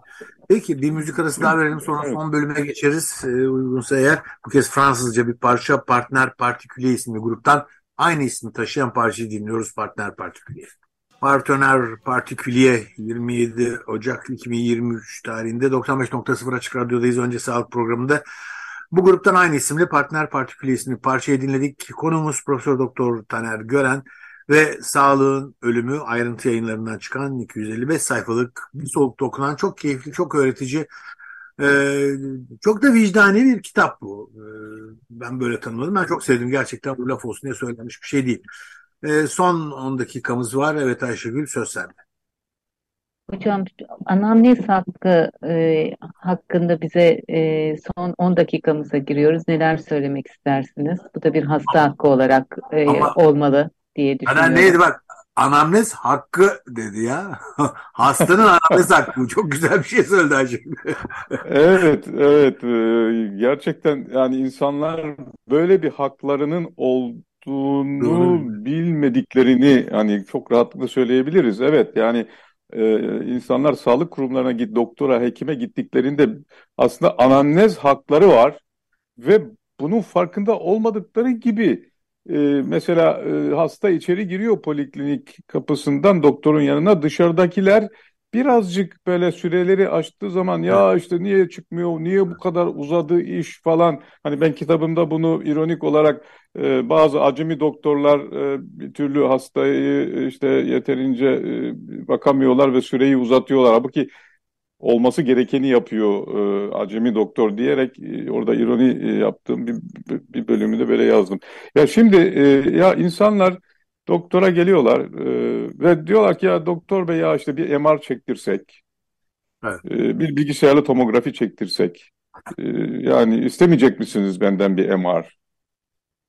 Peki bir müzik arası daha verelim sonra evet. son bölüme geçeriz. Ee, uygunsa eğer bu kez Fransızca bir parça Partner Partiküliye isimli gruptan aynı ismi taşıyan parçayı dinliyoruz Partner Partiküliye. Partner Partiküliye 27 Ocak 2023 tarihinde 95.0 Açık Radyo'dayız. Önce sağlık programında bu gruptan aynı isimli Partner Partiküliye isimli parçayı dinledik. Konumuz Profesör Doktor Taner Gören ve Sağlığın Ölümü ayrıntı yayınlarından çıkan 255 sayfalık bir soğukta okunan çok keyifli, çok öğretici, e, çok da vicdani bir kitap bu. E, ben böyle tanımladım. Ben çok sevdim. Gerçekten bu laf olsun diye söylenmiş bir şey değil. E, son 10 dakikamız var. Evet Ayşegül söz sende. Hocam anamnez hakkı e, hakkında bize e, son 10 dakikamıza giriyoruz. Neler söylemek istersiniz? Bu da bir hasta hakkı olarak e, Ama, olmalı diye düşünüyorum. Ana neydi bak anamnez hakkı dedi ya. Hastanın anamnez hakkı. Çok güzel bir şey söyledi Hacı. evet, evet. Ee, gerçekten yani insanlar böyle bir haklarının olduğunu bilmediklerini hani çok rahatlıkla söyleyebiliriz. Evet yani e, insanlar sağlık kurumlarına git, doktora, hekime gittiklerinde aslında anamnez hakları var ve bunun farkında olmadıkları gibi e, mesela e, hasta içeri giriyor poliklinik kapısından doktorun yanına dışarıdakiler birazcık böyle süreleri açtığı zaman ya işte niye çıkmıyor, niye bu kadar uzadı iş falan. Hani ben kitabımda bunu ironik olarak e, bazı acemi doktorlar e, bir türlü hastayı işte yeterince e, bakamıyorlar ve süreyi uzatıyorlar. Halbuki olması gerekeni yapıyor e, acemi doktor diyerek e, orada ironi e, yaptığım bir, bir bölümü de böyle yazdım. Ya şimdi e, ya insanlar doktora geliyorlar e, ve diyorlar ki ya doktor bey ya işte bir MR çektirsek, evet. e, bir bilgisayarlı tomografi çektirsek, e, yani istemeyecek misiniz benden bir MR?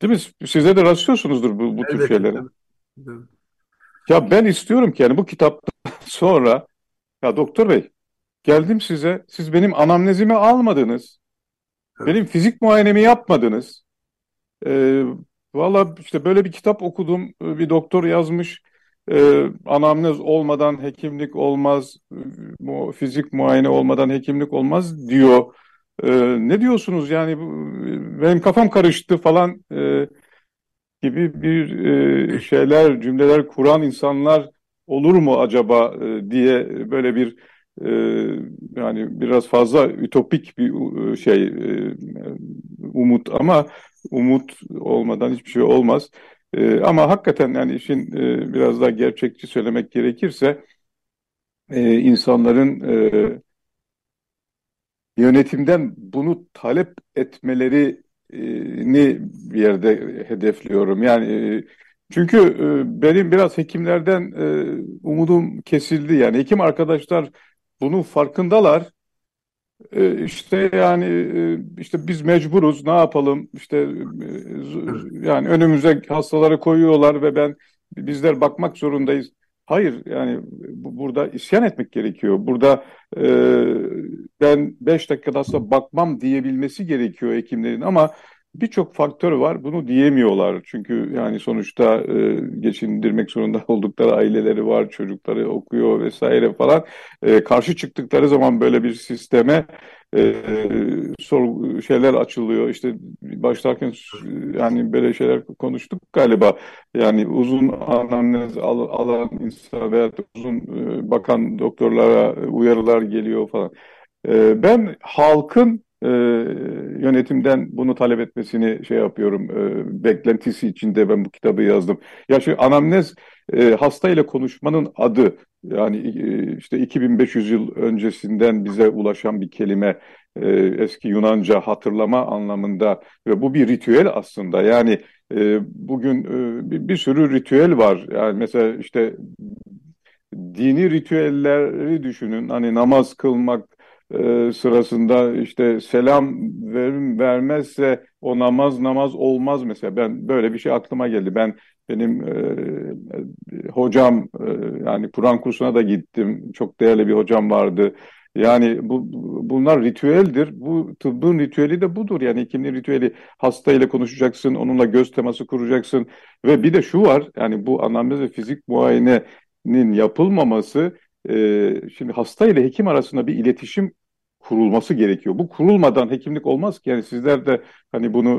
Değil mi? Size de rastlıyorsunuzdur bu, bu evet, tür şeylere. Evet, evet. Ya ben istiyorum ki yani bu kitaptan sonra ya doktor bey Geldim size, siz benim anamnezimi almadınız. Benim fizik muayenemi yapmadınız. E, Valla işte böyle bir kitap okudum. Bir doktor yazmış. E, anamnez olmadan hekimlik olmaz. Mu, fizik muayene olmadan hekimlik olmaz diyor. E, ne diyorsunuz yani benim kafam karıştı falan e, gibi bir e, şeyler cümleler kuran insanlar olur mu acaba e, diye böyle bir e, yani biraz fazla ütopik bir e, şey e, umut ama umut olmadan hiçbir şey olmaz. E, ama hakikaten yani işin e, biraz daha gerçekçi söylemek gerekirse insanların yönetimden bunu talep etmeleri ni bir yerde hedefliyorum. Yani çünkü benim biraz hekimlerden umudum kesildi. Yani hekim arkadaşlar bunun farkındalar. İşte yani işte biz mecburuz ne yapalım işte yani önümüze hastaları koyuyorlar ve ben bizler bakmak zorundayız. Hayır yani bu, burada isyan etmek gerekiyor. Burada e, ben 5 dakikada hasta bakmam diyebilmesi gerekiyor hekimlerin ama birçok faktör var. Bunu diyemiyorlar. Çünkü yani sonuçta e, geçindirmek zorunda oldukları aileleri var, çocukları okuyor vesaire falan. E, karşı çıktıkları zaman böyle bir sisteme e, sor, şeyler açılıyor. İşte başlarken yani böyle şeyler konuştuk galiba. Yani uzun anamnez al, alan insan veya uzun e, bakan doktorlara uyarılar geliyor falan. E, ben halkın e, yönetimden bunu talep etmesini şey yapıyorum. E, beklentisi içinde ben bu kitabı yazdım. Ya şu anamnez e, hasta ile konuşmanın adı yani e, işte 2500 yıl öncesinden bize ulaşan bir kelime e, eski Yunanca hatırlama anlamında ve bu bir ritüel aslında. Yani e, bugün e, bir, bir sürü ritüel var. Yani mesela işte dini ritüelleri düşünün. Hani namaz kılmak, e, sırasında işte selam verim vermezse o namaz namaz olmaz mesela. Ben böyle bir şey aklıma geldi. Ben benim e, e, hocam e, yani Kur'an kursuna da gittim. Çok değerli bir hocam vardı. Yani bu bunlar ritüeldir. Bu tıbbın ritüeli de budur. Yani hekimliğin ritüeli hasta ile konuşacaksın, onunla göz teması kuracaksın ve bir de şu var. Yani bu anamnez ve fizik muayenenin yapılmaması e, şimdi hasta ile hekim arasında bir iletişim kurulması gerekiyor. Bu kurulmadan hekimlik olmaz ki. Yani sizler de hani bunu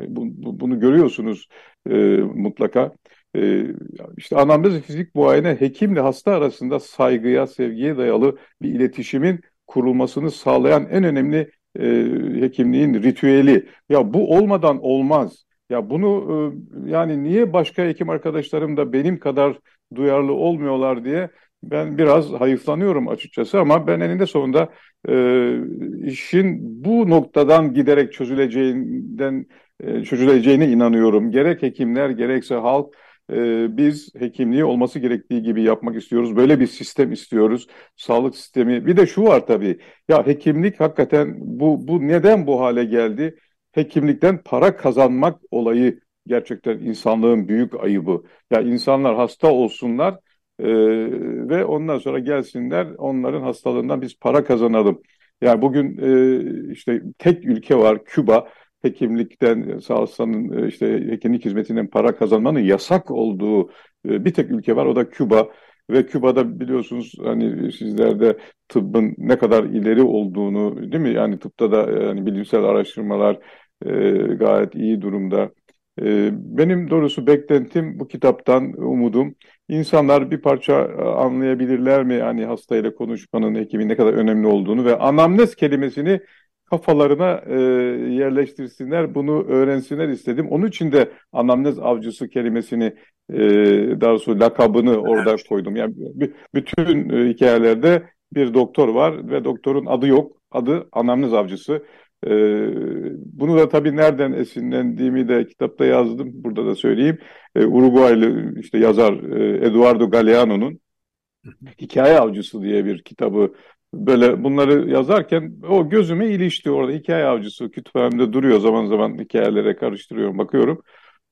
e, bu, bunu görüyorsunuz e, mutlaka. E, işte anamnez fizik muayene hekimle hasta arasında saygıya, sevgiye dayalı bir iletişimin kurulmasını sağlayan en önemli e, hekimliğin ritüeli. Ya bu olmadan olmaz. Ya bunu e, yani niye başka hekim arkadaşlarım da benim kadar duyarlı olmuyorlar diye ben biraz hayıflanıyorum açıkçası ama ben eninde sonunda e, işin bu noktadan giderek çözüleceğinden e, çözüleceğine inanıyorum. Gerek hekimler gerekse halk e, biz hekimliği olması gerektiği gibi yapmak istiyoruz. Böyle bir sistem istiyoruz. Sağlık sistemi. Bir de şu var tabii. Ya hekimlik hakikaten bu bu neden bu hale geldi? Hekimlikten para kazanmak olayı gerçekten insanlığın büyük ayıbı. Ya insanlar hasta olsunlar e, ve ondan sonra gelsinler onların hastalığından biz para kazanalım. Yani bugün e, işte tek ülke var Küba hekimlikten sağlıksanın işte hekimlik hizmetinden para kazanmanın yasak olduğu e, bir tek ülke var o da Küba ve Küba'da biliyorsunuz hani sizlerde tıbbın ne kadar ileri olduğunu değil mi yani tıpta da yani bilimsel araştırmalar e, gayet iyi durumda. E, benim doğrusu beklentim bu kitaptan umudum İnsanlar bir parça e, anlayabilirler mi yani hastayla konuşmanın hekimin ne kadar önemli olduğunu ve anamnez kelimesini kafalarına e, yerleştirsinler, bunu öğrensinler istedim. Onun için de anamnez avcısı kelimesini e, daha doğrusu lakabını orada koydum. Yani bütün e, hikayelerde bir doktor var ve doktorun adı yok. Adı anamnez avcısı. E, bunu da tabii nereden esinlendiğimi de kitapta yazdım. Burada da söyleyeyim. E, Uruguaylı işte yazar e, Eduardo Galeano'nun Hikaye Avcısı diye bir kitabı böyle bunları yazarken o gözüme ilişti orada hikaye avcısı kütüphanemde duruyor zaman zaman hikayelere karıştırıyorum bakıyorum.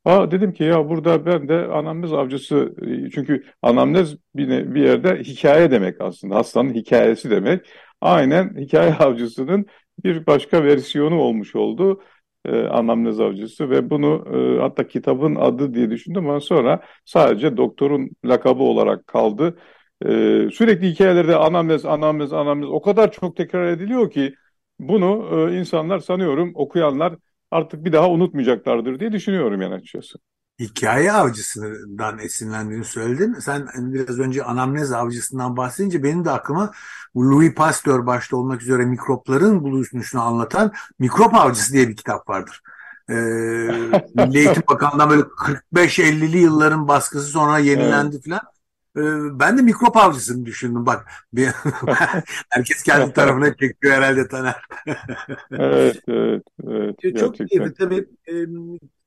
Aa dedim ki ya burada ben de anamnez avcısı çünkü anamnez bir, bir yerde hikaye demek aslında hastanın hikayesi demek. Aynen hikaye avcısının bir başka versiyonu olmuş oldu e, anamnez avcısı ve bunu e, hatta kitabın adı diye düşündüm ama sonra sadece doktorun lakabı olarak kaldı. E, sürekli hikayelerde anamnez, anamnez, anamnez o kadar çok tekrar ediliyor ki bunu e, insanlar sanıyorum okuyanlar artık bir daha unutmayacaklardır diye düşünüyorum yani açıkçası hikaye avcısından esinlendiğini söyledin. Sen biraz önce anamnez avcısından bahsedince benim de aklıma Louis Pasteur başta olmak üzere mikropların buluşmuşunu anlatan Mikrop Avcısı diye bir kitap vardır. Ee, Milli Eğitim Bakanlığı'ndan böyle 45-50'li yılların baskısı sonra yenilendi evet. falan. Ee, ben de mikrop avcısını düşündüm bak. herkes kendi tarafına çekiyor herhalde Taner. evet, evet, evet. Çok iyi. Tabii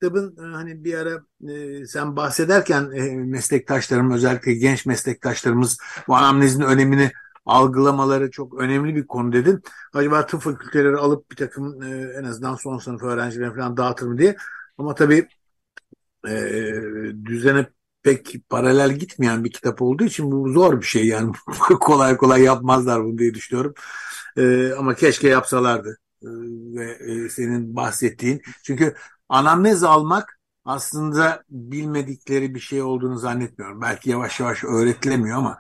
kitabın e, hani bir ara e, sen bahsederken e, meslektaşlarım özellikle genç meslektaşlarımız bu anamnezin önemini algılamaları çok önemli bir konu dedin. Acaba tıp fakülteleri alıp bir takım e, en azından son sınıf öğrencilerine falan dağıtır mı diye. Ama tabii e, düzene pek paralel gitmeyen bir kitap olduğu için bu zor bir şey yani kolay kolay yapmazlar bunu diye düşünüyorum. E, ama keşke yapsalardı e, ve e, senin bahsettiğin çünkü anamnez almak aslında bilmedikleri bir şey olduğunu zannetmiyorum. Belki yavaş yavaş öğretilemiyor ama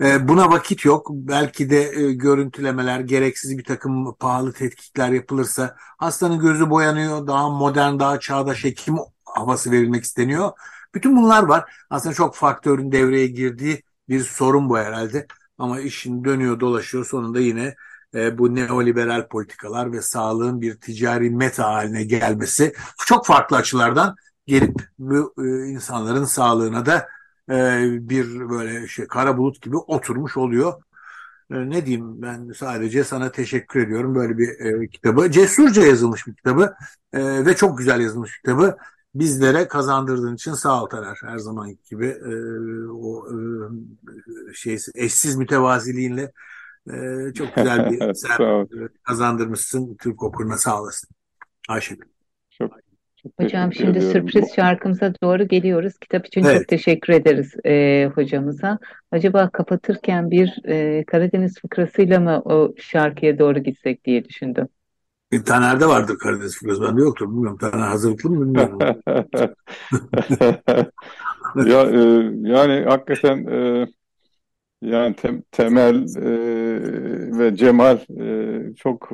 e, buna vakit yok. Belki de e, görüntülemeler, gereksiz bir takım pahalı tetkikler yapılırsa hastanın gözü boyanıyor, daha modern, daha çağdaş hekim havası verilmek isteniyor. Bütün bunlar var. Aslında çok faktörün devreye girdiği bir sorun bu herhalde. Ama işin dönüyor dolaşıyor sonunda yine e, bu neoliberal politikalar ve sağlığın bir ticari meta haline gelmesi çok farklı açılardan gelip e, insanların sağlığına da e, bir böyle şey kara bulut gibi oturmuş oluyor. E, ne diyeyim ben sadece sana teşekkür ediyorum böyle bir e, kitabı. Cesurca yazılmış bir kitabı e, ve çok güzel yazılmış bir kitabı bizlere kazandırdığın için sağ ol Taner. Her zaman gibi e, o e, şey eşsiz mütevaziliğinle e, çok güzel bir sen kazandırmışsın. Türk okuruna sağ olasın. Ayşegül. Çok, çok Hocam şimdi sürpriz şarkımıza doğru geliyoruz. Kitap için evet. çok teşekkür ederiz e, hocamıza. Acaba kapatırken bir e, Karadeniz fıkrasıyla mı o şarkıya doğru gitsek diye düşündüm. Bir Taner'de vardır Karadeniz fıkrası. Bende yoktur. Bilmiyorum. Taner hazırlıklı mı bilmiyorum. ya e, yani hakikaten e, yani tem, Temel e, ve Cemal e, çok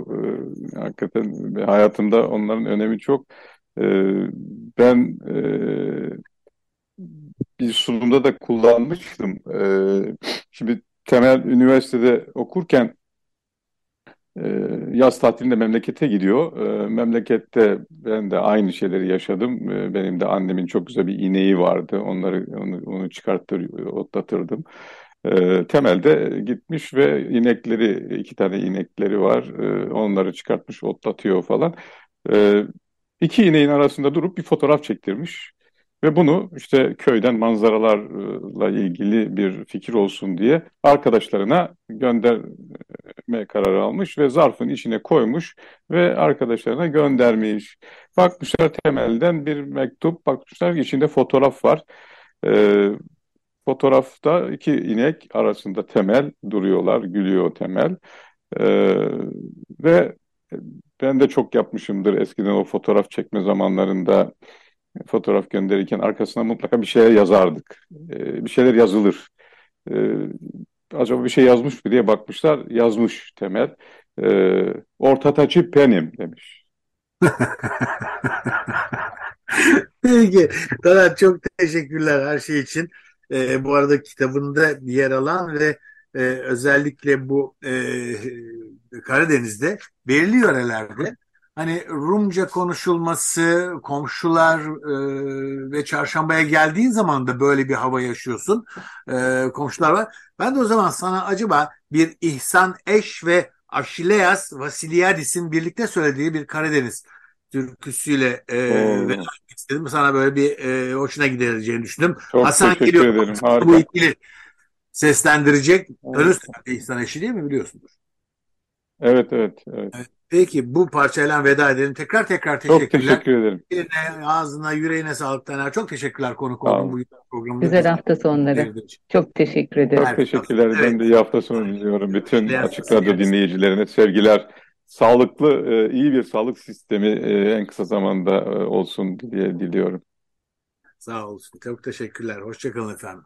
e, hakikaten hayatımda onların önemi çok. E, ben e, bir sunumda da kullanmıştım. E, şimdi Temel üniversitede okurken ee, yaz tatilinde memlekete gidiyor. Ee, memlekette ben de aynı şeyleri yaşadım. Ee, benim de annemin çok güzel bir ineği vardı. Onları onu, onu çıkartır, otlatırdım. Temelde gitmiş ve inekleri, iki tane inekleri var. Onları çıkartmış, otlatıyor falan. İki ineğin arasında durup bir fotoğraf çektirmiş. Ve bunu işte köyden manzaralarla ilgili bir fikir olsun diye arkadaşlarına gönderme kararı almış ve zarfın içine koymuş ve arkadaşlarına göndermiş. Bakmışlar temelden bir mektup, bakmışlar içinde fotoğraf var. Ee, fotoğrafta iki inek arasında temel duruyorlar, gülüyor temel. Ee, ve ben de çok yapmışımdır eskiden o fotoğraf çekme zamanlarında fotoğraf gönderirken arkasına mutlaka bir şeyler yazardık. E, bir şeyler yazılır. E, acaba bir şey yazmış mı diye bakmışlar. Yazmış Temel. E, ortataçı benim demiş. Peki. Taner çok teşekkürler her şey için. E, bu arada kitabında yer alan ve e, özellikle bu e, Karadeniz'de belirli yörelerde hani Rumca konuşulması, komşular e, ve çarşambaya geldiğin zaman da böyle bir hava yaşıyorsun. E, komşular var. Ben de o zaman sana acaba bir İhsan Eş ve Aşileas Vasiliadis'in birlikte söylediği bir Karadeniz türküsüyle e, ve istedim. Sana böyle bir e, hoşuna gidereceğini düşündüm. Çok Hasan teşekkür geliyor. ederim. Harika. Bu ikili seslendirecek. Evet. İhsan Eşi değil mi biliyorsundur? Evet, evet, evet. evet. Peki bu parçayla veda edelim. Tekrar tekrar teşekkürler. Çok teşekkür ederim. Eline, ağzına, yüreğine sağlık Taner. Çok teşekkürler konuk oldun bu programda. Güzel hafta sonları. Çok teşekkür ederim. Çok teşekkürler. Evet. Ben de iyi hafta sonu diliyorum. Bütün Açık Radyo dinleyicilerine sevgiler, sağlıklı, iyi bir sağlık sistemi en kısa zamanda olsun diye diliyorum. Sağ olsun. Çok teşekkürler. Hoşçakalın efendim.